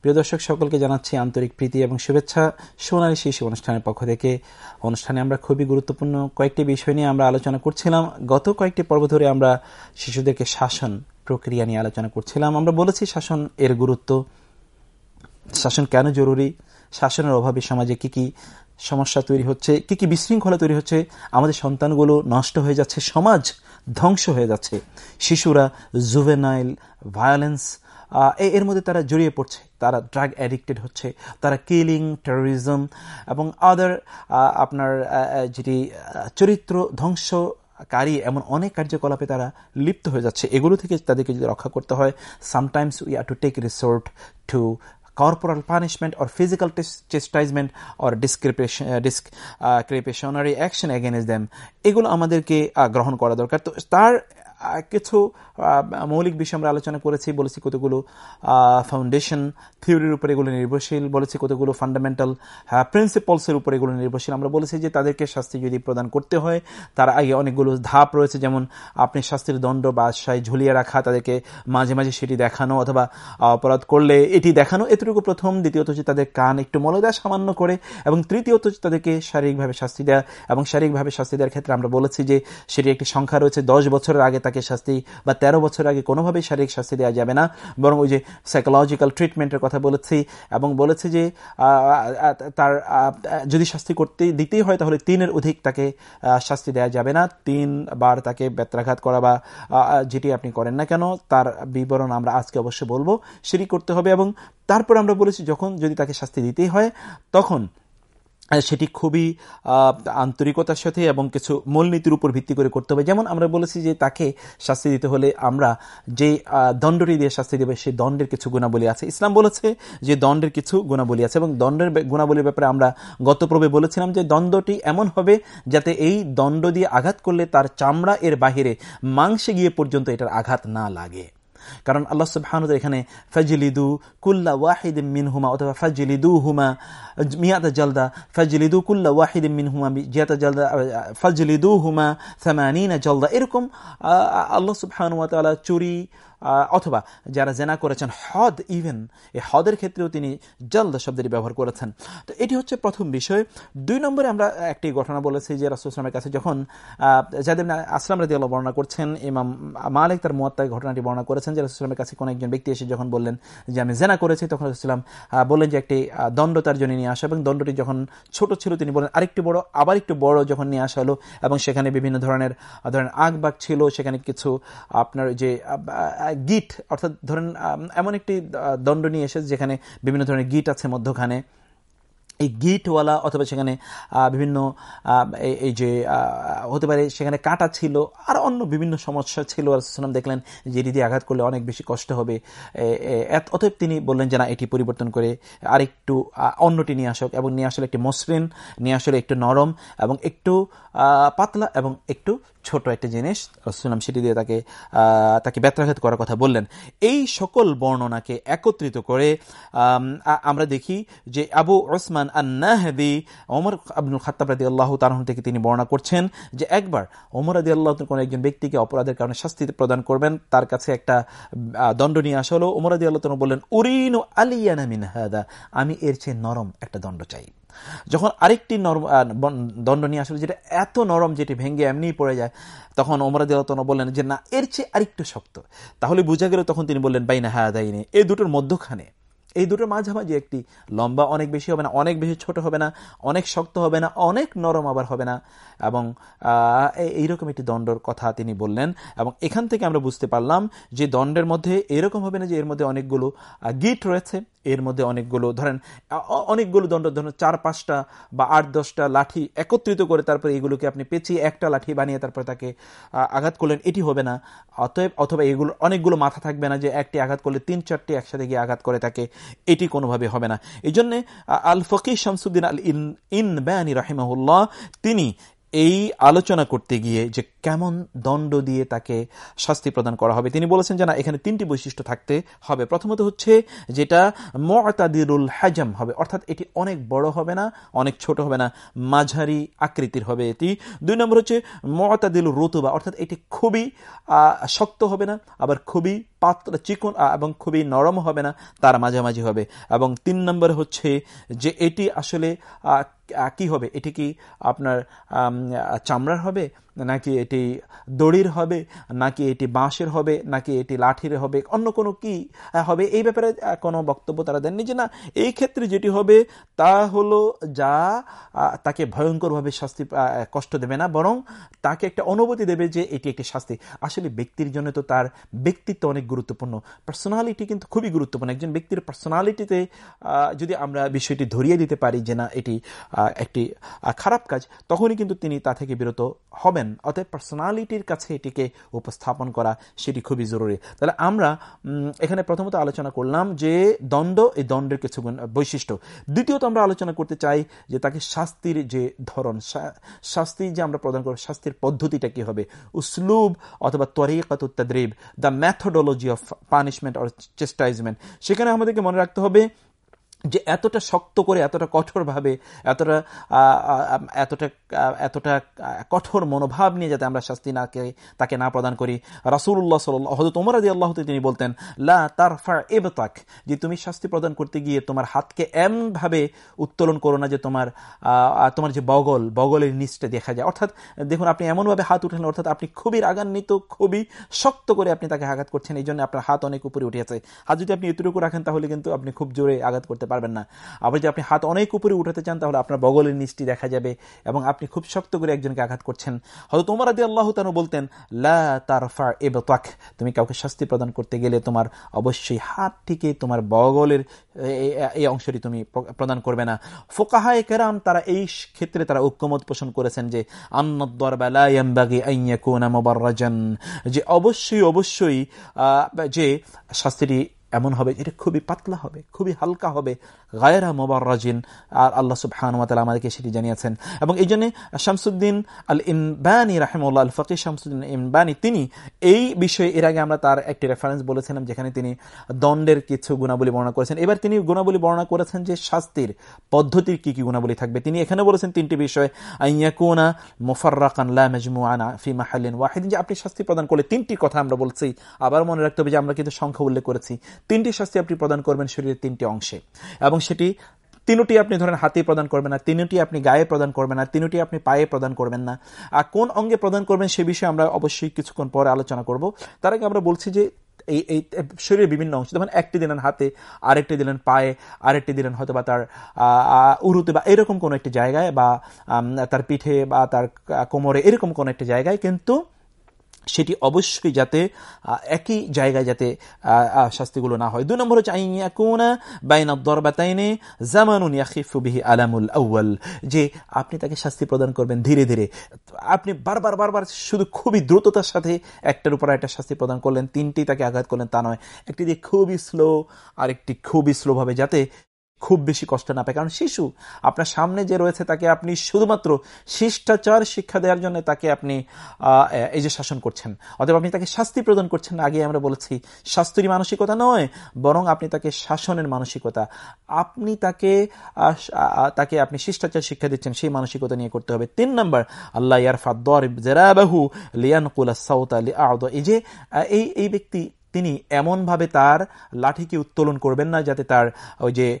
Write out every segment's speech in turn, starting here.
প্রিয় দর্শক, সকলকে জানাচ্ছি আন্তরিক প্রীতি এবং শুভেচ্ছা। সোনালী শিশু অনুষ্ঠানের পক্ষ থেকে অনুষ্ঠানে আমরা খুবই গুরুত্বপূর্ণ কয়েকটি বিষয় নিয়ে আমরা আলোচনা করছিলাম। গত কয়েকটি পর্ব ধরে আমরা শিশুদেরকে শাসন প্রক্রিয়া নিয়ে আলোচনা করছিলাম। আমরা বলেছি শাসন এর গুরুত্ব। শাসন কেন জরুরি? শাসনের অভাবে সমাজে কি কি সমস্যা তৈরি হচ্ছে? কি কি বিশৃঙ্খলা তৈরি হচ্ছে? আমাদের সন্তানগুলো নষ্ট হয়ে যাচ্ছে, সমাজ ধ্বংস হয়ে যাচ্ছে। শিশুরা জুভেনাইল ভায়োলেন্স এর মধ্যে তারা জড়িয়ে পড়ছে। তারা ড্রাগ অ্যাডিক্টেড হচ্ছে, তারা কিলিং টেরোরিজম এবং আদার আপনার যেটি চরিত্র ধ্বংস কারি এমন অনেক কার্যকলাপে তারা লিপ্ত হয়ে যাচ্ছে। এগুলো থেকে তাদেরকে যদি রক্ষা করতে হয় sometimes we are to take resort to corporal punishment or physical chastisement or discretionary action against them এগুলো আমাদেরকে গ্রহণ করা দরকার। তো তার কিছু মৌলিক বিষয় আমরা আলোচনা করেছি, বলেছি কতগুলো ফাউন্ডেশন থিওরির উপর এগুলো নির্ভরশীল, বলেছি কতগুলো ফান্ডামেন্টাল প্রিন্সিপালসের উপর এগুলো নির্ভরশীল। আমরা বলেছি যে তাদেরকে শাস্তি যদি প্রদান করতে হয়, তার আগে অনেকগুলো ধাপ রয়েছে, যেমন আপনি শাস্তির দণ্ড বা আশ্রয় ঝুলিয়ে রাখা, তাদেরকে মাঝে মাঝে সেটি দেখানো অথবা অপরাধ করলে এটি দেখানো। এতটুকু প্রথম। দ্বিতীয়ত হচ্ছে তাদের কান একটু মলদা সামান্য করে এবং তৃতীয়ত হচ্ছে তাদেরকে শারীরিকভাবে শাস্তি দেওয়া এবং শারীরিকভাবে শাস্তি দেওয়ার ক্ষেত্রে আমরা বলেছি যে সেটি একটি সংখ্যা রয়েছে। দশ বছরের আগে তাকে শাস্তি বা তেরো বছর আগে কোনোভাবেই শারীরিক শাস্তি দেওয়া যাবে না। বরং ওই যে সাইকোলজিক্যাল ট্রিটমেন্টের কথা বলেছি এবং বলেছে যে তার যদি শাস্তি করতে, দিতেই হয় তাহলে তিনের অধিক তাকে শাস্তি দেওয়া যাবে না। তিন বার তাকে বেত্রাঘাত করা বা যেটি আপনি করেন না কেন, তার বিবরণ আমরা আজকে অবশ্যই বলব। সেটি করতে হবে এবং তারপর আমরা বলেছি যখন যদি তাকে শাস্তি দিতেই হয়, তখন সেটি খুবই আন্তরিকতার সাথে এবং কিছু মূলনীতির উপর ভিত্তি করে করতে হবে। যেমন আমরা বলেছি যে তাকে শাস্তি দিতে হলে আমরা যে দণ্ডটি দিয়ে শাস্তি দেবে সেই দণ্ডের কিছু গুণাবলী আছে। ইসলাম বলেছে যে দণ্ডের কিছু গুণাবলী আছে এবং দণ্ডের গুণাবলীর ব্যাপারে আমরা গত প্রবে বলেছিলাম যে দণ্ডটি এমন হবে যাতে এই দণ্ড দিয়ে আঘাত করলে তার চামড়া এর বাহিরে মাংসে গিয়ে পর্যন্ত এটার আঘাত না লাগে। কারণ আল্লাহ সুবহানুদ এখানে ফাজলিদু কুল্লা ওয়াহিদ মিন হুমা অথবা ফাজলিদু হুমা মিয়াতা জলদা, ফাজলিদু কুল্লা ওয়াহিদ মিন হুমা জিয়াতা জলদা ফাজলিদু হুমা সামানিনা জলদা। এরকম আল্লাহ সুবহানুয়া চুরি অথবা যারা জেনা করেছেন হদ ইভেন এই হদের ক্ষেত্রেও তিনি জলদ শব্দটি ব্যবহার করেছেন। তো এটি হচ্ছে প্রথম বিষয়। দুই নম্বরে আমরা একটি ঘটনা বলেছি যে রাসুলামের কাছে যখন যাদের আসলাম রাজি আল্লাহ বর্ণনা করছেন, ইমাম মালিক তার মোয়াত্তায় ঘটনাটি বর্ণনা করেছেন যে রাসুলামের কাছে কোনো একজন ব্যক্তি এসে যখন বললেন যে আমি জেনা করেছি, তখন রাসুলাম বললেন যে একটি দণ্ড তার জন্য নিয়ে আসা এবং দণ্ডটি যখন ছোট ছিল তিনি বলেন আরেকটু বড়, আবার একটু বড় যখন নিয়ে আসা হলো এবং সেখানে বিভিন্ন ধরনের ধরেন আগ বাগ ছিল, সেখানে কিছু আপনার যে গিট, অর্থাৎ ধরেন এমন একটি দণ্ড নিয়ে এসেছে যেখানে বিভিন্ন ধরনের গিট আছে মধ্যখানে। এই গিটওয়ালা অথবা সেখানে বিভিন্ন এই যে হতে পারে সেখানে কাটা ছিল, আর অন্য বিভিন্ন সমস্যা ছিল। আলাম দেখলেন যে এটি দিয়ে আঘাত করলে অনেক বেশি কষ্ট হবে। অতএব তিনি বললেন যে না, এটি পরিবর্তন করে আরেকটু অন্যটি নিয়ে আসক এবং নিয়ে আসলে একটি মসৃণ, নিয়ে আসলে একটু নরম এবং একটু পাতলা এবং একটু ছোট একটা জিনিস রসুলাম সেটি দিয়ে তাকে তাকে ব্যত্রাঘাত করার কথা বললেন। এই সকল বর্ণনাকে একত্রিত করে আমরা দেখি যে আবু ওসমান আন্নাহাদি, ওমর আব্দুল খাত্তাব রাদি আল্লাহ তারহন থেকে তিনি বর্ণনা করছেন যে একবার ওমর আদি আল্লাহ কোন একজন ব্যক্তিকে অপরাধের কারণে শাস্তি প্রদান করবেন, তার কাছে একটা দণ্ড নিয়ে আসা হলো। ওমর আদি আল্লাহ বললেন, উরিন আলিয়ানা মিন হাদা আমি এর চেয়ে নরম একটা দণ্ড চাই। যখন আরেকটি নরম দণ্ড নিয়ে আসলে, যেটা এত নরম যেটি ভেঙে এমনিই পড়ে যায়, তখন ওমরাদ বললেন যে, না, এর চেয়ে আরেকটু শক্ত। তাহলে বোঝা গেল তখন তিনি বললেন, বাইনা হ্যাঁ দায়নি এই দুটোর মধ্যখানে, এই দুটোর মাঝামাঝি একটি লম্বা, অনেক বেশি হবে না, অনেক বেশি ছোট হবে না, অনেক শক্ত হবে না, অনেক নরম আবার হবে না। এবং এইরকম একটি দণ্ডর কথা তিনি বললেন। এবং এখান থেকে আমরা বুঝতে পারলাম যে দণ্ডের মধ্যে এরকম হবে না যে এর মধ্যে অনেকগুলো গিট রয়েছে। এর মধ্যে অনেকগুলো, ধরেন অনেকগুলো দণ্ড, ধরেন চার, পাঁচটা বা আট, দশটা লাঠি একত্রিত করে তারপরে এগুলোকে আপনি পেঁচিয়ে একটা লাঠি বানিয়ে তারপরে তাকে আঘাত করলেন, এটি হবে না। অতএব, অথবা এগুলো, অনেকগুলো মাথা থাকবে না যে একটি আঘাত করলে তিন, চারটি একসাথে গিয়ে আঘাত করে তাকে, এটি কোনোভাবে হবে না। এই জন্যে আল ফকি শামসুদ্দিন আল ইন ইন ব্যানি রাহিমাহুল্লাহ, তিনি এই আলোচনা করতে গিয়ে যে কেমন দণ্ড দিয়ে তাকে শাস্তি প্রদান করা হবে, তিনি বলেছেন যে না, এখানে তিনটি বৈশিষ্ট্য থাকতে হবে। প্রথমত হচ্ছে যেটা মতাদিরুল হাজাম হবে, অর্থাৎ এটি অনেক বড় হবে না, অনেক ছোট হবে না, মাঝারি আকৃতির হবে এটি। দুই নম্বর হচ্ছে মতাদিল রতুবা, অর্থাৎ এটি খুবই শক্ত হবে না, আবার খুবই পাত্র চিকন এবং খুবই নরম হবে না, তার মাঝামাঝি হবে। এবং তিন নম্বর হচ্ছে যে এটি আসলে কি হবে? এটি কি আপনার চামড়ার হবে? নাকি এটি দড়ির হবে, নাকি এটি বাঁশের হবে, নাকি এটি লাঠির হবে, অন্য কোনো কি হবে? এই ব্যাপারে কোনো বক্তব্য তারা দেননি যে না, এই ক্ষেত্রে যেটি হবে তা হলো যা তাকে ভয়ঙ্করভাবে শাস্তি কষ্ট দেবে না, বরং তাকে একটা অনুভূতি দেবে যে এটি একটি শাস্তি। আসলে ব্যক্তির জন্য তো তার ব্যক্তিত্ব অনেক গুরুত্বপূর্ণ। পার্সোনালিটি কিন্তু খুবই গুরুত্বপূর্ণ। একজন ব্যক্তির পার্সোনালিটিতে যদি আমরা বিষয়টি ধরিয়ে দিতে পারি যে না, এটি একটি খারাপ কাজ, তখনই কিন্তু তিনি তা থেকে বিরত হবেন। অতএব পার্সোনালিটির কাছে এটিকে উপস্থাপন করা সেটি খুবই জরুরি। তাহলে আমরা এখানে প্রথমত আলোচনা করলাম যে দণ্ড এই দণ্ডের কিছু বৈশিষ্ট্য। দ্বিতীয়ত আমরা আলোচনা করতে চাই যে তাকে শাস্তির যে ধরন শাস্তি যে আমরা প্রদান করব, শাস্তির পদ্ধতিটা কি হবে? উসলুব অথবা তরিকাত তাদ্রিব the methodology of punishment or chastisement সেখানে আমাদেরকে মনে রাখতে হবে যে এতটা শক্ত করে, এতটা কঠোরভাবে, এতটা এতটা এতটা কঠোর মনোভাব নিয়ে যাতে আমরা শাস্তি না তাকে না প্রদান করি। রাসুল্লাহ সাল হয়তো তোমার আদি আল্লাহ তিনি বলতেন, লা তার এবতাক যে তুমি শাস্তি প্রদান করতে গিয়ে তোমার হাতকে এমনভাবে উত্তোলন করো না যে তোমার তোমার যে বগল, বগলের নিচটা দেখা যায়। অর্থাৎ দেখুন, আপনি এমনভাবে হাত উঠেন অর্থাৎ আপনি খুবই রাগান্বিত, খুবই শক্ত করে আপনি তাকে আঘাত করছেন। এই জন্য আপনার হাত অনেক উপরে উঠে আছে হাত যদি আপনি এতটুকু রাখেন, তাহলে কিন্তু আপনি খুব জোরে আঘাত করতে পারবেন না। আবার যদি আপনি হাত অনেক উপরে উঠাতে চান, তাহলে আপনার বগলের নিচটি দেখা যাবে এবং আপনি খুব শক্ত করে একজনকে আঘাত করছেন। হয়তো তোমার আদি আল্লাহ তানু বলতেন, লা তারফা এবতাক তুমি কাউকে শাস্তি প্রদান করতে গেলে তোমার অবশ্যই হাতটিকে তোমার বগলের এই অংশটি তুমি প্রদান করবে না। ফোকাহায় কেরাম তারা এই ক্ষেত্রে তারা ঐক্যমত পোষণ করেছেন যে যে অবশ্যই অবশ্যই যে শাস্তিটি এমন হবে, এটা খুবই পাতলা হবে, খুবই হালকা হবে, গায়রা মোবার রাজিন আর আল্লাহ সুবহানুমাতাল আমাদেরকে সেটি জানিয়েছেন। এবং এই জন্যে শামসুদ্দিন আল ইনবানি রাহেমুল্লাহ আল ফকির শামসুদ্দিন ইনবানি তিনি এই বিষয়ে এর আগে আমরা তার একটি রেফারেন্স বলেছিলাম, যেখানে তিনি দণ্ডের কিছু গুণাবলী বর্ণনা করেছেন। এবার তিনি গুণাবলী বর্ণনা করেছেন যে শাস্তির পদ্ধতির কি কি গুণাবলী থাকবে। তিনি এখানে বলেছেন তিনটি বিষয় আইয়াকুনা মুফার্রাকান লা মাজমুআনা ফি মাহালিন ওয়াহিদ যে আপনি শাস্তি প্রদান করলে তিনটি কথা আমরা বলছি, আবার মনে রাখতে হবে যে আমরা কিন্তু সংখ্যা উল্লেখ করেছি। তিনটি শাস্তি আপনি প্রদান করবেন শরীরের তিনটি অংশে। এবং সেটি তিনটি আপনি ধরেন হাতে প্রদান করবেন না, তিনটি আপনি গায়ে প্রদান করবেন না, তিনটি আপনি পায়ে প্রদান করবেন না। আর কোন অঙ্গে প্রদান করবেন সে বিষয়ে আমরা অবশ্যই কিছুক্ষণ পরে আলোচনা করব। তার আগে আমরা বলছি যে এই এই শরীরের বিভিন্ন অংশ, যেমন একটি দিলেন হাতে, আরেকটি দিলেন পায়ে, আরেকটি দিলেন হয়তো বা তার উরুতে বা এরকম কোনো একটি জায়গায় বা তার পিঠে বা তার কোমরে এরকম কোনো একটি জায়গায়। কিন্তু সেটি অবশ্যই যাতে একই জায়গায় যাতে শাস্তিগুলো না হয়। দুই নম্বর হচ্ছে আইয়াকুনা বাইনা দরবাতাইনে জামানুন ইয়াখিফুবিহি আলামুল আউ্য়াল। যে আপনি তাকে শাস্তি প্রদান করবেন ধীরে ধীরে। আপনি বারবার বারবার শুধু খুবই দ্রুততার সাথে একটার উপর একটা শাস্তি প্রদান করলেন, তিনটি তাকে আঘাত করলেন তা নয়। একটি দিয়ে খুবই স্লো আর একটি খুবই স্লোভাবে যাতে খুব বেশি কষ্ট না পায়। কারণ শিশু, আপনার সামনে যে রয়েছে তাকে আপনি শুধুমাত্র শিষ্টাচার শিক্ষা দেওয়ার জন্য তাকে আপনি এই যে শাসন করছেন। অতএব আপনি তাকে শাস্তি প্রদান করছেন আগে আমরা বলেছি, শাস্তির মানসিকতা নয়, বরং আপনি তাকে শাসনের মানসিকতা। আপনি তাকে তাকে আপনি শিষ্টাচার শিক্ষা দিচ্ছেন, সেই মানসিকতা নিয়ে করতে হবে। তিন নম্বর, আল্লাহ ইয়ারফা দরিব জেরাবাহু লিয়ানকুল সাউত আলী আদ এই যে এই এই ব্যক্তি তিনি এমনভাবে তার লাঠিকে উত্তোলন করবেন না যাতে তার ওই যে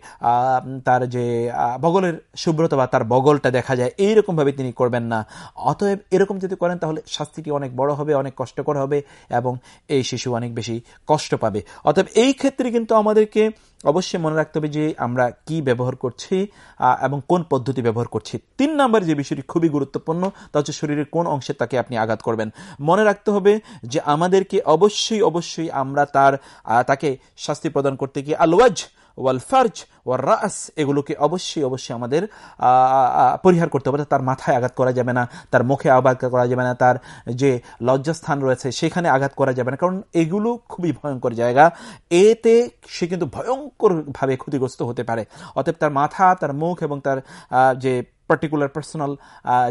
তার যে বগলের শুভ্রতা বা তার বগলটা দেখা যায়। এইরকমভাবে তিনি করবেন না। অতএব এরকম যদি করেন, তাহলে শাস্তিটি অনেক বড় হবে, অনেক কষ্টকর হবে এবং এই শিশু অনেক বেশি কষ্ট পাবে। অতএব এই ক্ষেত্রে কিন্তু আমাদেরকে অবশ্যই মনে রাখতে হবে যে আমরা কি ব্যবহার করছি এবং কোন পদ্ধতি ব্যবহার করছি। তিন নম্বর যে বিষয়টি খুবই গুরুত্বপূর্ণ, তা হচ্ছে শরীরের কোন অংশে তাকে আপনি আঘাত করবেন। মনে রাখতে হবে যে আমাদেরকে অবশ্যই অবশ্যই আমরা তার তাকে শাস্তি প্রদান করতে গিয়ে আলওয়াজ ওয়াল ফার্জ, ওয়াল রাস, এগুলোকে অবশ্যই অবশ্যই আমাদের পরিহার করতে হবে তার মাথায় আঘাত করা যাবে না, তার মুখে আঘাত করা যাবে না, তার যে লজ্জাস্থান রয়েছে, সেখানে আঘাত করা যাবে না। কারণ এগুলো খুবই ভয়ঙ্কর জায়গা। এতে সে কিন্তু ভয়ঙ্করভাবে ক্ষতিগ্রস্ত হতে পারে। অতএব তার মাথা, তার মুখ এবং তার যে পার্টিকুলার পার্সোনাল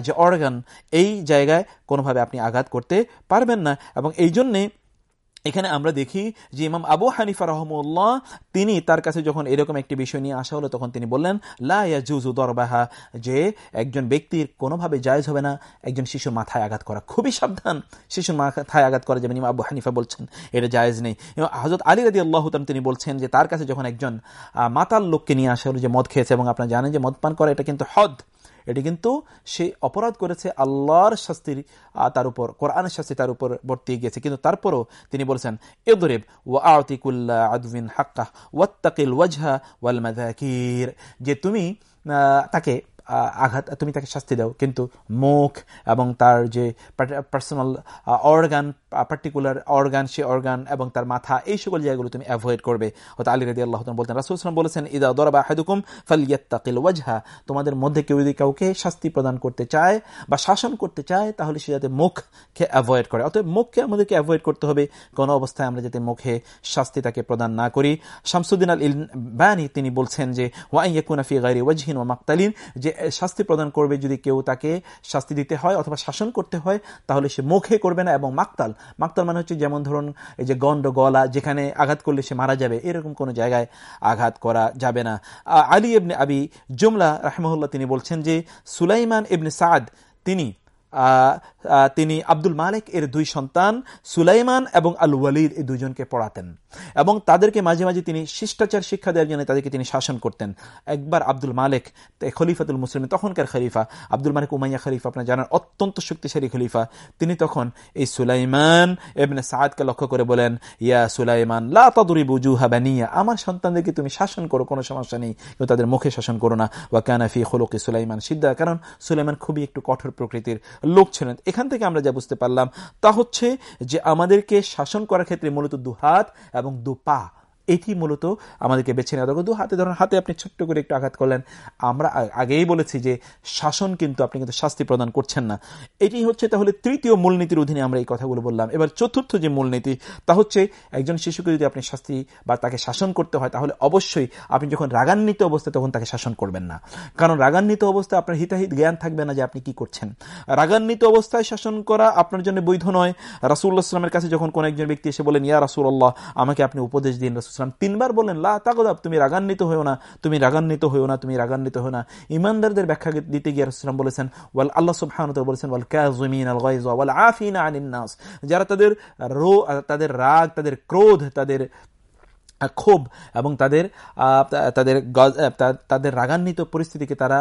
যে অর্গান এই জায়গায় কোনোভাবে আপনি আঘাত করতে পারবেন না। এবং এই জন্যে এখানে আমরা দেখি যে ইমাম আবু হানিফা রহমুল্লাহ তিনি তার কাছে যখন এরকম একটি বিষয় নিয়ে আসা হলো, তখন তিনি বললেন জুজু দরবাহা যে একজন ব্যক্তির কোনোভাবে জায়জ হবে না, একজন শিশুর মাথায় আঘাত করা। খুবই সাবধান শিশুর মাথায় আঘাত করা যেমন ইমাম আবু হানিফা বলছেন, এটা জায়েজ নেই। এবং হজরত আলী রাজি আল্লাহ তিনি বলছেন যে তার কাছে যখন একজন মাতাল লোককে নিয়ে আসা হলো, যে মদ খেয়েছে, এবং আপনারা জানেন যে মদ পান করা এটা কিন্তু হদ। এটি কিন্তু সে অপরাধ করেছে আল্লাহর শাস্তির তার উপর, কোরআনের শাস্তি তার উপর বর্তি গিয়েছে। কিন্তু তারপরও তিনি বলছেন এদরেব ও আতিকুল্লা আদবিন হাক্কা ওয়াত্তাকিল ওয়াজহা ওয়াল মাদাকির যে তুমি তাকে আঘাত, তুমি তাকে শাস্তি দাও। কিন্তু মুখ এবং তার যে পার্সোনাল অর্গান পার্টিকুলার অর্গান সে অর্গান এবং তার মাথা, এই সকল জায়গাগুলো তুমি অ্যাভয়েড করবে। হয়তো আলী রাদি আল্লাহ বলতেন রাসুলাম বলেছেন, ইদা দরবা হাদুকুম ফালিয়াত্তাকিল ওয়াজহা। তোমাদের মধ্যে কেউ যদি কাউকে শাস্তি প্রদান করতে চায় বা শাসন করতে চায়, তাহলে সে যাতে মুখকে অ্যাভয়েড করে। অতএব মুখকে আমাদেরকে অ্যাভয়েড করতে হবে। কোনো অবস্থায় আমরা যাতে মুখে শাস্তি তাকে প্রদান না করি। শামসুদ্দিন আল ইল বানি তিনি বলছেন যে ওয়াইয়াকুনাফি গাইরি ওয়াজহিন ও মাকতালিন। যে শাস্তি প্রদান করবে যদি কেউ তাকে শাস্তি দিতে হয় অথবা শাসন করতে হয়, তাহলে সে মুখে করবে না এবং মাকতাল। মাকতাল মানে হচ্ছে যেমন ধরুন এই যে গন্ড গলা, যেখানে আঘাত করলে সে মারা যাবে, এরকম কোনো জায়গায় আঘাত করা যাবে না। আলী এবনে আবি জুমলা রাহমহুল্লাহ তিনি বলছেন যে সুলাইমান এবনে সাদ, তিনি তিনি আব্দুল মালিক এর দুই সন্তান, সুলাইমান এবং আল ওয়ালিদ এই দুইজনকে পড়াতেন। এবং তাদেরকে মাঝে মাঝে তিনি শিষ্টাচার শিক্ষা দেওয়ার জন্য তাদেরকে তিনি শাসন করতেন। একবার আব্দুল মালিক খলিফাতুল মুসলিম তখনকার খলিফা, আব্দুল মালিক উমাইয়া খলিফা, আপনার জানার অত্যন্ত শক্তিশালী খলিফা। তিনি তখন এই সুলাইমান এমনি সাদকে লক্ষ্য করে বলেন, ইয়া সুলাইমান লাতুরি বুজু হাবানিয়া আমার সন্তানদেরকে তুমি শাসন করো, কোনো সমস্যা নেই তাদের মুখে শাসন করো না। ওয়াকানাফি হলকি সুলাইমান সিদ্ধা কারণ সুলাইমান খুবই একটু কঠোর প্রকৃতির। লোক ছিলেন। এখান থেকে আমরা যা বুঝতে পারলাম তা হচ্ছে যে আমাদেরকে শাসন করার ক্ষেত্রে মূলত দু হাত এবং দু পা এটি মূলত আমাদেরকে বেছে নেওয়া দরকার। দু হাতে ধরুন, হাতে আপনি ছোট্ট করে একটু আঘাত করলেন। আমরা আগেই বলেছি যে শাসন কিন্তু আপনি কিন্তু শাস্তি প্রদান করছেন না। এটি হচ্ছে তাহলে তৃতীয় মূলনীতির অধীনে আমরা এই কথাগুলো বললাম। এবার চতুর্থ যে মূলনীতি, তা হচ্ছে একজন শিশুকে যদি আপনি শাস্তি বা তাকে শাসন করতে হয়, তাহলে অবশ্যই আপনি যখন রাগান্বিত অবস্থায় তখন তাকে শাসন করবেন না। কারণ রাগান্বিত অবস্থায় আপনার হিতাহিত জ্ঞান থাকবে না যে আপনি কি করছেন। রাগান্বিত অবস্থায় শাসন করা আপনার জন্য বৈধ নয়। রাসুল্লাহ আসলামের কাছে যখন কোন একজন ব্যক্তি এসে বলেন, ইয়া রাসুল্লাহ আমাকে আপনি উপদেশ দিন, রাসুল সালাম তিনবার বললেন, লা তাকদাব তুমি রাগান্বিত হয়েও না, তুমি রাগান্বিত হয়েও না, তুমি রাগান্বিত হয়েও না। ইমানদারদের ব্যাখ্যা দিতে গিয়ে রাসুলাম বলেছেন, ওয়াল আল্লাহ সুবহান বলেছেন, ওয়াল কাজমিন আল গাইজ ওয়াল আফিনা আনিন নাস। যারা তাদের রো তাদের রাগ, তাদের ক্রোধ, তাদের ক্ষোভ এবং তাদের তাদের তাদের রাগান্বিত পরিস্থিতিকে তারা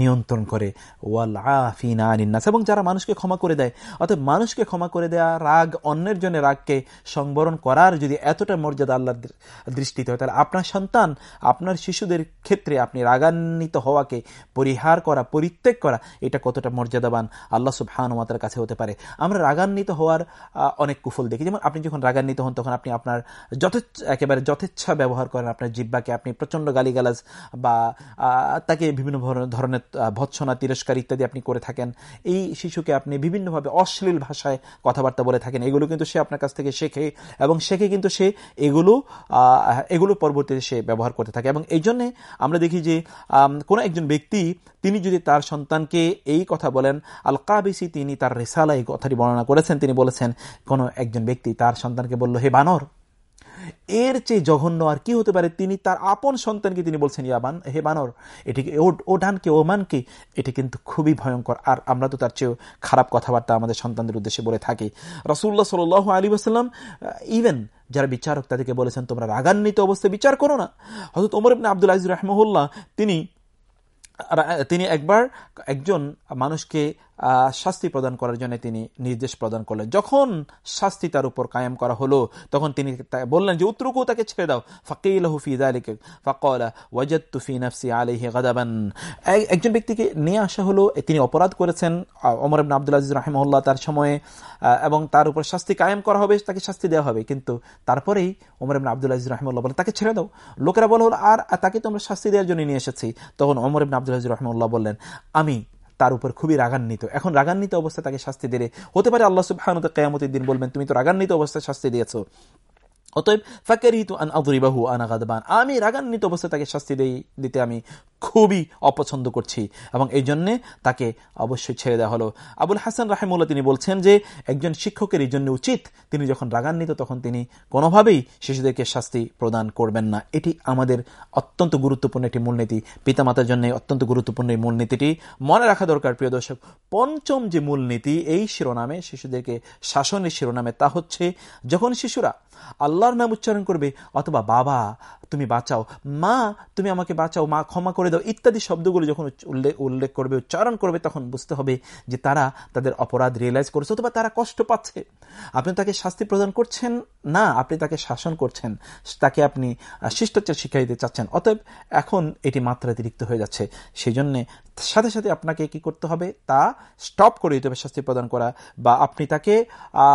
নিয়ন্ত্রণ করে। ওয়াল আফিনা আনিন্নাস এবং যারা মানুষকে ক্ষমা করে দেয় অর্থাৎ মানুষকে ক্ষমা করে দেয়া, রাগ অন্যের জন্য রাগকে সংবরণ করার যদি এতটা মর্যাদা আল্লাহর দৃষ্টিতে হয়, তাহলে আপনার সন্তান, আপনার শিশুদের ক্ষেত্রে আপনি রাগান্বিত হওয়াকে পরিহার করা, পরিত্যাগ করা, এটা কতটা মর্যাদাবান আল্লাহ সুবহানুমাতার কাছে হতে পারে। আমরা রাগান্বিত হওয়ার অনেক কুফল দেখি। যেমন আপনি যখন রাগান্বিত হন, তখন আপনি আপনার যথেচ্ছ, একেবারে যথেচ্ছা ব্যবহার করেন। আপনার জিব্বাকে আপনি প্রচণ্ড গালিগালাজ বা তাকে বিভিন্ন ধরনের ধরনের ভৎসনা, তিরস্কার ইত্যাদি আপনি করে থাকেন। এই শিশুকে আপনি বিভিন্নভাবে অশ্লীল ভাষায় কথাবার্তা বলে থাকেন। এগুলো কিন্তু সে আপনার কাছ থেকে শেখে এবং শেখে কিন্তু সে এগুলো এগুলো পরবর্তীতে সে ব্যবহার করতে থাকে। এবং এই জন্যে আমরা দেখি যে কোনো একজন ব্যক্তি, তিনি যদি তার সন্তানকে এই কথা বলেন আল কাবিসি তিনি তার রেসালা এই কথাটি বর্ণনা করেছেন। তিনি বলেছেন, কোনো একজন ব্যক্তি তার সন্তানকে বলল, হে বানর এর চেয়ে জঘন্য আর কি হতে পারে? তিনি তার আপন সন্তানকে তিনি বলছেন ইয়াবান হে বানর, এটিকে, ও ডানকে, ও মানকে, এটি কিন্তু খুবই ভয়ঙ্কর। আর আমরা তো তার চেয়েও খারাপ কথাবার্তা আমাদের সন্তানদের উদ্দেশ্যে বলে থাকি। রসুল্লাহ সাল আলী আসাল্লাম ইভেন যারা বিচারক তাদেরকে বলেছেন, তোমরা রাগান্বিত অবস্থায় বিচার করো না। হয়তো তোমর ইবনে আব্দুল আজিজ রহমহুল্লাহ, তিনি তিনি একবার একজন মানুষকে শাস্তি প্রদান করার জন্য তিনি নির্দেশ প্রদান করলেন। যখন শাস্তি তার উপর কায়েম করা হলো, তখন তিনি বললেন যে, উত্তরকু তাকে ছেড়ে দাও। ফাকিল হুফিদ আলিকে ফাকলা ওয়াজদ তুফি নফসি আলিহি গাদাবান। একজন ব্যক্তিকে নিয়ে আসা হলো, তিনি অপরাধ করেছেন অমর ইবন আব্দুল আজিজ রাহিমউল্লাহ তার সময়ে এবং তার উপর শাস্তি কায়েম করা হবে, তাকে শাস্তি দেওয়া হবে। কিন্তু তারপরেই ওমর ইবন আব্দুল আজিজ রাহিমউল্লাহ বলে তাকে ছেড়ে দাও। লোকেরা বলো আর তাকে তো আমরা শাস্তি দেওয়ার জন্য নিয়ে এসেছি। তখন অমর ইবন আব্দুল আজিজ রহমুল্লাহ বললেন, আমি তার উপর খুবই রাগান্বিত। এখন রাগান্বিত অবস্থায় তাকে শাস্তি দিলে, হতে পারে আল্লাহ সুবাহ কেয়ামতের দিন বলবেন, তুমি তো রাগান্বিত অবস্থায় শাস্তি দিয়েছ। অতএব, ফাকেরিতু আন আদরিবাহু, আনা গাদবান। আমি রাগান্বিত অবস্থায় তাকে শাস্তি দিতে আমি খুবই অপছন্দ করছি। এবং এই জন্যে তাকে অবশ্যই ছেড়ে দেওয়া হলো। আবুল হাসান রাহেমুল্লাহ তিনি বলছেন যে, একজন শিক্ষকের এই জন্য উচিত তিনি যখন রাগান্বিত, তখন তিনি কোনোভাবেই শিশুদেরকে শাস্তি প্রদান করবেন না। এটি আমাদের অত্যন্ত গুরুত্বপূর্ণ একটি মূলনীতি। পিতামাতার জন্য অত্যন্ত গুরুত্বপূর্ণ এই মূলনীতিটি। মনে রাখা দরকার, প্রিয় দর্শক, পঞ্চম যে মূলনীতি, এই শিরোনামে শিশুদেরকে শাসনের শিরোনামে তা হচ্ছে, যখন শিশুরা আল্লাহর নাম উচ্চারণ করবে অথবা বাবা তুমি বাঁচাও। মা, তুমি আমাকে বাঁচাও। মা, ক্ষমা করে দাও। ইত্যাদি শব্দগুলো যখন উল্লেখ উল্লেখ করবে, উচ্চারণ করবে, তখন বুঝতে হবে যে তারা তাদের অপরাধ রিয়েলাইজ করছে অথবা তারা কষ্ট পাচ্ছে। আপনি তাকে শাস্তি প্রদান করছেন? না, আপনি তাকে শাসন করছেন। তাকে আপনি শিষ্টাচার শিক্ষা দিতে চাচ্ছেন। অতএব এখন এটি মাত্রাতিরিক্ত হয়ে যাচ্ছে। সেই জন্যে সাথে সাথে আপনাকে কি করতে হবে? তা স্টপ করে দিতে হবে শাস্তি প্রদান করা বা আপনি তাকে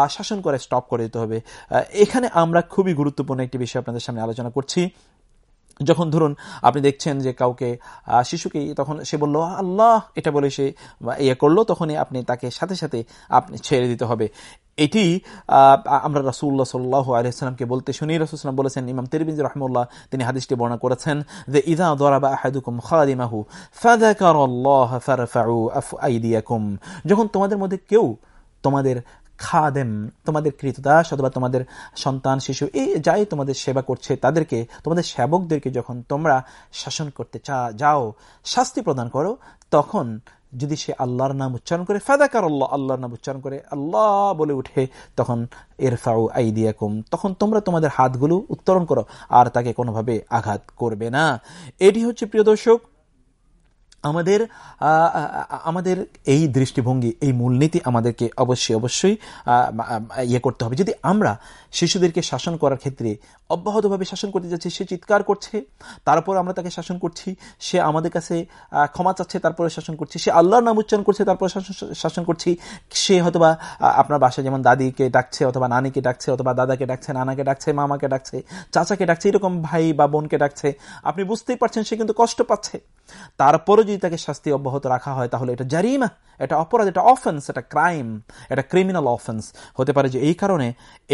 শাসন করে স্টপ করে দিতে হবে। এখানে আমরা খুবই গুরুত্বপূর্ণ একটি বিষয় আপনাদের সামনে আলোচনা করছি। যখন ধরুন আপনি দেখছেন যে কাউকে শিশুকে তখন সে বলল, আল্লাহ! এটা বলে সে ইয়ে করল, তখনই আপনি তাকে সাথে সাথে আপনি ছেড়ে দিতে হবে। এটি আমরা রাসুল্লাহ সাল্লাহ আলহিসামকে বলতে শুনি। রাসুলাম বলেছেন, ইমাম তেরবিজ রহমুল্লাহ তিনি হাদিসটি বর্ণনা করেছেন যে ইদা দরাবা যখন তোমাদের মধ্যে কেউ তোমাদের খাদেম, তোমাদের কৃতদাস অথবা তোমাদের সন্তান, শিশু, এই যাই তোমাদের সেবা করছে, তাদেরকে, তোমাদের সেবকদেরকে যখন তোমরা শাসন করতে চা, যাও, শাস্তি প্রদান করো, তখন যদি সে আল্লাহর নাম উচ্চারণ করে ফাদাকার আল্লাহ আল্লাহর নাম উচ্চারণ করে, আল্লাহ বলে উঠে, তখন এর ফাউ আইদিয়াকুম, তখন তোমরা তোমাদের হাতগুলো উত্তরণ করো, আর তাকে কোনোভাবে আঘাত করবে না। এটি হচ্ছে প্রিয় দর্শক আমাদের আমাদের এই দৃষ্টিভঙ্গি, এই মূলনীতি আমাদেরকে অবশ্যই অবশ্যই ইয়ে করতে হবে। যদি আমরা শিশুদেরকে শাসন করার ক্ষেত্রে অব্যাহতভাবে শাসন করতে যাচ্ছি, সে চিৎকার করছে, তারপর আমরা তাকে শাসন করছি, সে আমাদের কাছে ক্ষমা চাচ্ছে, তারপরে শাসন করছি, সে আল্লাহর নাম উচ্চারণ করছে, তারপরে শাসন করছি, সে হয়তোবা আপনার বাসায় যেমন দাদিকে ডাকছে অথবা নানিকে ডাকছে অথবা দাদাকে ডাকছে, নানাকে ডাকছে, মামাকে ডাকছে, চাচাকে ডাকছে, এরকম ভাই বা বোনকে ডাকছে, আপনি বুঝতেই পারছেন সে কিন্তু কষ্ট পাচ্ছে। তারপরও যদি তাকে শাস্তি অব্যাহত রাখা হয়, তাহলে এটা জারিমা, এটা অপরাধ, এটা অফেন্স এটা ক্রাইম এটা ক্রিমিনাল অফেন্স হতে পারে যে এই কারণে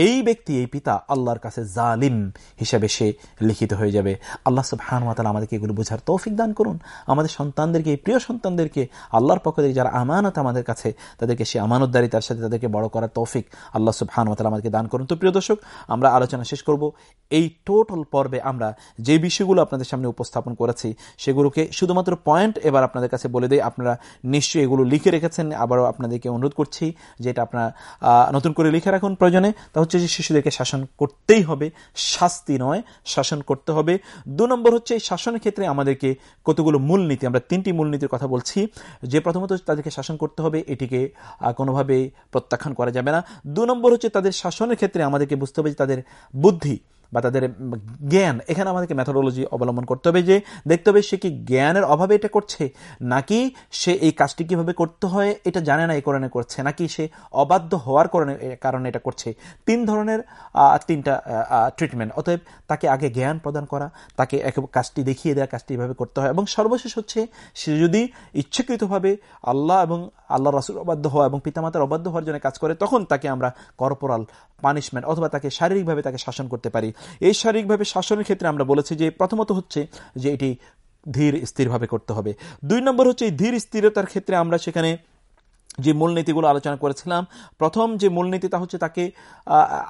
এই ব্যক্তি, এই পিতা আল্লাহর কাছে জালিম হিসেবে সে লিখিত হয়ে যাবে। আল্লাহ সব হানুয়াতালা আমাদেরকে এগুলো বোঝার তৌফিক দান করুন। আমাদের সন্তানদেরকে, এই প্রিয় সন্তানদেরকে আল্লাহর পক্ষ থেকে যারা আমানত আমাদের কাছে, তাদেরকে সে আমানতদারি তার সাথে তাদেরকে বড় করার তৌফিক আল্লাহ সব হানুয়াতালা আমাদেরকে দান করুন। তো প্রিয় দর্শক, আমরা আলোচনা শেষ করব। এই টোটাল পর্বে আমরা যে বিষয়গুলো আপনাদের সামনে উপস্থাপন করেছি, সেগুলোকে শুধুমাত্র পয়েন্ট এবার আপনাদের কাছে বলে দেয় আপনারা নিশ্চয়ই এগুলো লিখে রেখেছেন। আবারও আপনাদেরকে অনুরোধ করছি যে এটা আপনার নতুন করে লিখে রাখুন প্রয়োজনে। তা হচ্ছে যে শিশুদেরকে শাসন করতেই হবে, শাস্তি নয়, শাসন করতে হবে। দু নম্বর হচ্ছে এই শাসনের ক্ষেত্রে আমাদেরকে কতগুলো মূলনীতি, আমরা তিনটি মূলনীতির কথা বলছি। যে প্রথমত তাদেরকে শাসন করতে হবে, এটিকে কোনোভাবে প্রত্যাখ্যান করা যাবে না। দু নম্বর হচ্ছে তাদের শাসনের ক্ষেত্রে আমাদেরকে বুঝতে হবে যে তাদের বুদ্ধি বা তাদের জ্ঞান, এখানে আমাদেরকে ম্যাথোডোলজি অবলম্বন করতে হবে যে দেখতে হবে সে কি জ্ঞানের অভাবে এটা করছে, নাকি সে এই কাজটি কীভাবে করতে হয় এটা জানে না, এই কারণে করছে, নাকি সে অবাধ্য হওয়ার কারণে কারণে এটা করছে। তিন ধরনের তিনটা ট্রিটমেন্ট অতএব তাকে আগে জ্ঞান প্রদান করা, তাকে এক কাজটি দেখিয়ে দেওয়া কাজটি এভাবে করতে হয় এবং সর্বশেষ হচ্ছে সে যদি ইচ্ছাকৃতভাবে আল্লাহ এবং আল্লাহ রাসুল অবাধ্য হওয়া এবং পিতামাতার অবাধ্য হওয়ার জন্য কাজ করে, তখন তাকে আমরা কর্পোরাল পানিশমেন্ট অথবা তাকে শারীরিকভাবে তাকে শাসন করতে পারি। এই শারীরিকভাবে শাসনের ক্ষেত্রে আমরা বলেছি যে প্রথমত হচ্ছে যে এটি ধীর স্থিরভাবে করতে হবে। দুই নম্বর হচ্ছে এই ধীর স্থিরতার ক্ষেত্রে আমরা সেখানে যে মূলনীতিগুলো আলোচনা করেছিলাম, প্রথম যে মূলনীতি তা হচ্ছে তাকে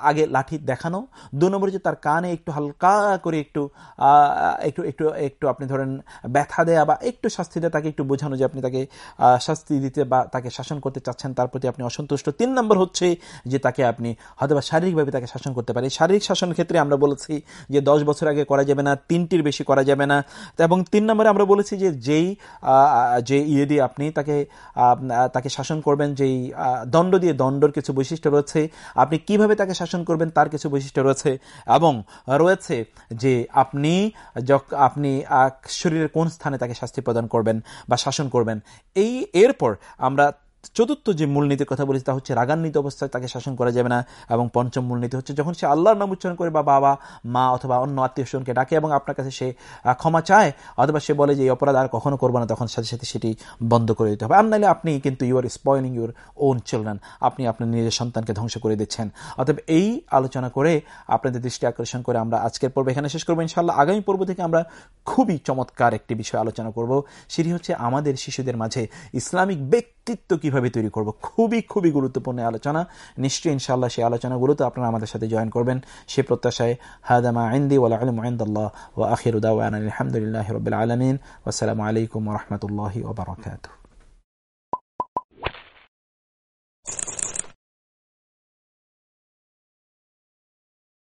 আগে লাঠি দেখানো। দু নম্বর যে তার কানে একটু হালকা করে একটু একটু একটু একটু আপনি ধরেন ব্যথা দেয়া বা একটু শাস্তি দেয় তাকে একটু বোঝানো যে আপনি তাকে শাস্তি দিতে বা তাকে শাসন করতে চাচ্ছেন, তার প্রতি আপনি অসন্তুষ্ট। তিন নম্বর হচ্ছে যে তাকে আপনি হয়তো বা শারীরিকভাবে তাকে শাসন করতে পারে শারীরিক শাসনের ক্ষেত্রে আমরা বলেছি যে দশ বছর আগে করা যাবে না, তিনটির বেশি করা যাবে না। এবং তিন নম্বরে আমরা বলেছি যে যেই যে ইয়ে দিয়ে আপনি তাকে তাকে শাসন শাসন করবেন, যেই দণ্ড দিয়ে দণ্ডর কিছু বৈশিষ্ট্য রয়েছে, আপনি কীভাবে তাকে শাসন করবেন তার কিছু বৈশিষ্ট্য রয়েছে, এবং রয়েছে যে আপনি আপনি শরীরের কোন স্থানে তাকে শাস্তি প্রদান করবেন বা শাসন করবেন। এই, এরপর আমরা চতুর্থ যে মূলনীতির কথা বলেছি, তা হচ্ছে রাগান্বিত অবস্থায় তাকে শাসন করা যাবে না এবং পঞ্চম মূলনীতি হচ্ছে যখন সে আল্লাহর নাম উচ্চারণ করে বা বাবা, মা অথবা অন্য আত্মীয় স্বজনকে ডাকে এবং আপনার কাছে সে ক্ষমা চায়, অথবা সে বলে যে এই অপরাধ আর কখনো করব না, তখন সাথে সাথে সেটি বন্ধ করে দিতে হবে। আর নাহলে আপনি কিন্তু you are spoiling your own children আপনি আপনার নিজের সন্তানকে ধ্বংস করে দিচ্ছেন। অতএব এই আলোচনা করে আপনাদের দৃষ্টি আকর্ষণ করে আমরা আজকের পর্ব এখানে শেষ করব। ইনশাল্লাহ আগামী পর্ব থেকে আমরা খুবই চমৎকার একটি বিষয় আলোচনা করব। সেটি হচ্ছে আমাদের শিশুদের মাঝে ইসলামিক ব্যক্তিত্ব কীভাবে তৈরি করব? খুবই খুবই গুরুত্বপূর্ণ আলোচনা। নিশ্চয়ই ইনশাল্লাহ সেই আলোচনাগুলোতে আপনারা আমাদের সাথে জয়েন করবেন। সে প্রত্যাশায় হাদামা আইন্দি ওলা আলম আইন্দাল্লাহ ও আখির উদাওয়ান আলহামদুলিল্লাহ রবিল আলমিন। আসসালামু আলাইকুম রহমতুল্লাহি ওবরাকাতুহ